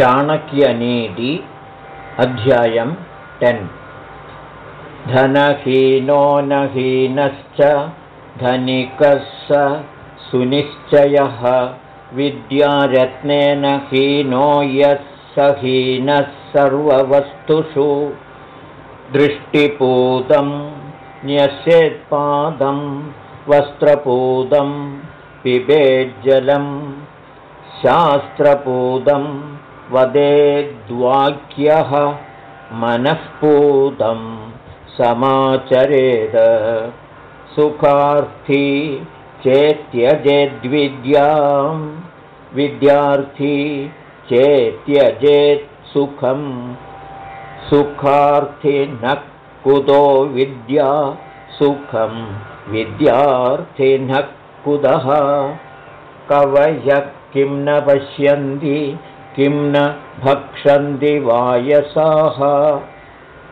चाणक्यनीति अध्यायं टेन्। धनहीनो न हीनश्च धनिकः स सुनिश्चयः। विद्यारत्नेन हीनो यः स हीनः सर्ववस्तुषु। दृष्टिपूतं न्यस्येत्पादं वस्त्रपूतं पिबेज्जलं शास्त्रपूतं वदेद्वाक्यः मनःपूतं समाचरेद। सुखार्थी चेत्यजेद्विद्यां विद्यार्थी चेत्यजेत् सुखं सुखार्थी न कुतो विद्या सुखं विद्यार्थिनः कुतः? कवयः किं न पश्यन्ति किं न भक्षन्ति वायसाः?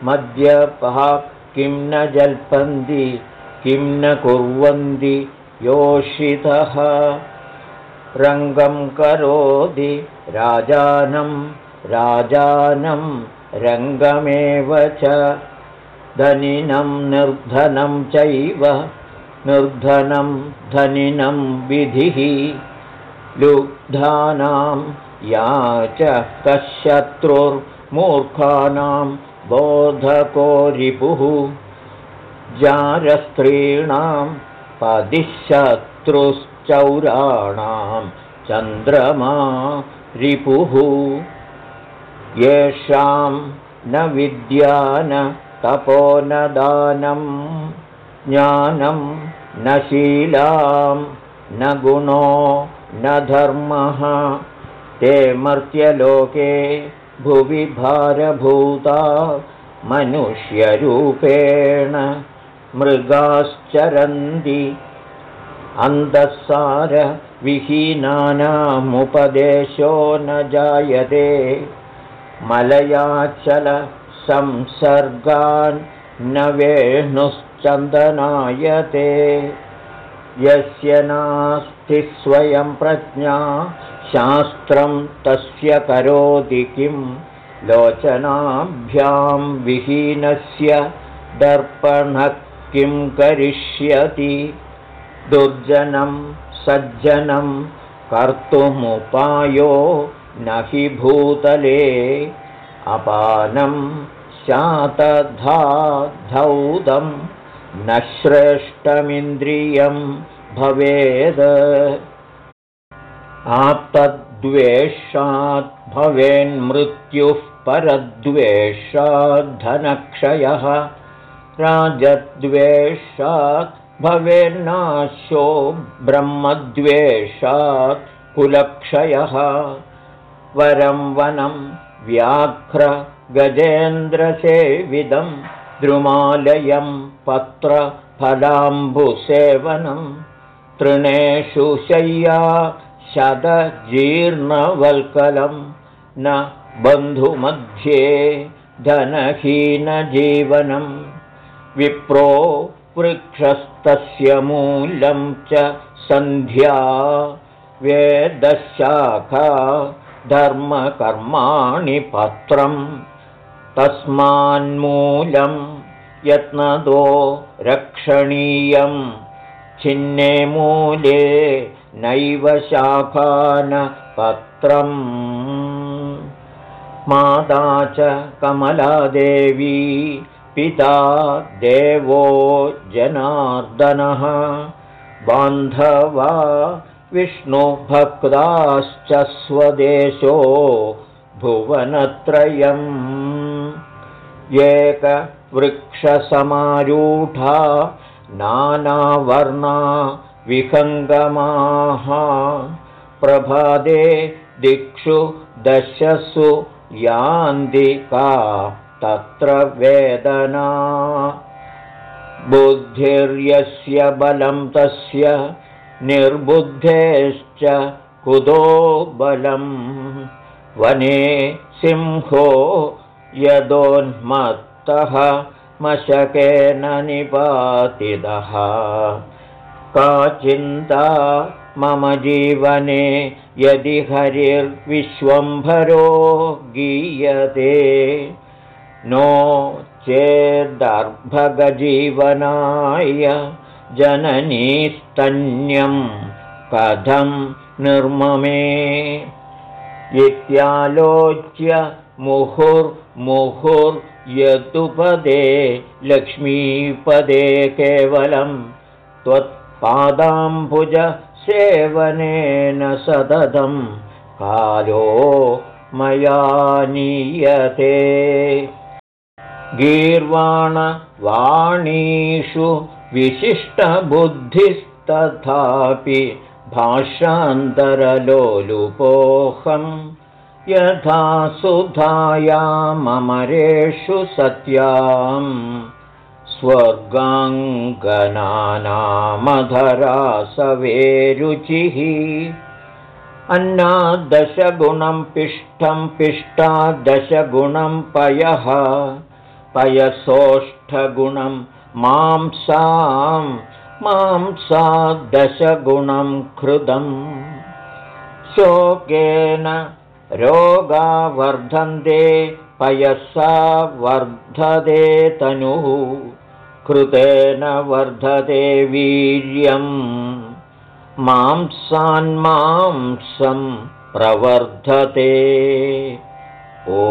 मद्यपः किं न जल्पन्ति किं न कुर्वन्ति योषितः? रङ्गं करोति राजानं राजानं रङ्गमेव च। धनिनं निर्धनं चैव निर्धनं धनिनं विधिः लुब्धानां या च कशत्रुर्मूर्खानां बोधको रिपुः जारस्त्रीणां पदिशत्रुश्चौराणां चन्द्रमा रिपुः येषां न विद्यान तपो न दानं ज्ञानं न शीलां न गुणो न धर्मः। ते मर्त्यलोके भुवि भारभूता मनुष्यरूपेण मृगाश्चरन्ति। अन्धःसारविहीनानामुपदेशो न जायते। मलयाचल संसर्गान् न वेणुश्चन्दनायते यस्य नास्ति स्वयं प्रज्ञा शास्त्रं तस्य करोति किं? लोचनाभ्यां विहीनस्य दर्पणः किं करिष्यति? दुर्जनं सज्जनं कर्तुमुपायो न हि भूतले। अपानं शातधाधौदं न श्रेष्ठमिन्द्रियं भवेद्। आप्तद्वेषात् भवेन्मृत्युः परद्वेषाद्धनक्षयः राजद्वेषात् भवेन्नाशो ब्रह्मद्वेषात् कुलक्षयः। वरं वनं व्याघ्र गजेन्द्रसेविदं द्रुमालयं पत्रफलाम्बुसेवनं तृणेषु शय्या शतजीर्णवल्कलं न बन्धुमध्ये धनहीनजीवनं विप्रो वृक्षस्तस्य मूलं च सन्ध्या वेदशाखा धर्मकर्माणि पत्रं तस्मान्मूलं यत्नदो रक्षणीयं छिन्ने मूले नैव शाखानपत्रम्। माता च कमलादेवी पिता देवो जनार्दनः। बान्धवा विष्णुभक्ताश्च स्वदेशो भुवनत्रयम् एकवृक्षसमारूढा नानावर्णा विहङ्गमाः। प्रभादे दिक्षु दशसु यान्दिका तत्र वेदना। बुद्धिर्यस्य बलं तस्य निर्बुद्धेश्च कुतो बलं वने सिंहो यदोन्मत्तः मशकेन निपातितः। का चिन्ता मम जीवने यदि हरिर्विश्वम्भरो गीयते? नो चेदर्भगजीवनाय जननीस्तन्यं कथं निर्ममे? इत्यालोच्य मुहुर्मुहुर्यतुपदे लक्ष्मीपदे केवलं त्वत्पादाम्बुजसेवनेन सततं कालो मया नीयते। गीर्वाणवाणीषु विशिष्टबुद्धिस्तथापि भाषान्तरलोलुपोऽहं यथा सुधायामरेषु सत्यां स्वर्गाङ्गनानामधरासवेरुचिः अन्नादशगुणं पिष्टं पिष्टादशगुणं पयः पयसोष्ठगुणं मांसां मांसा दशगुणं कृतम् शोकेन रोगा वर्धन्ते पयसा वर्धते तनुः कृतेन वर्धते वीर्यं मांसान्मांसं प्रवर्धते। ओ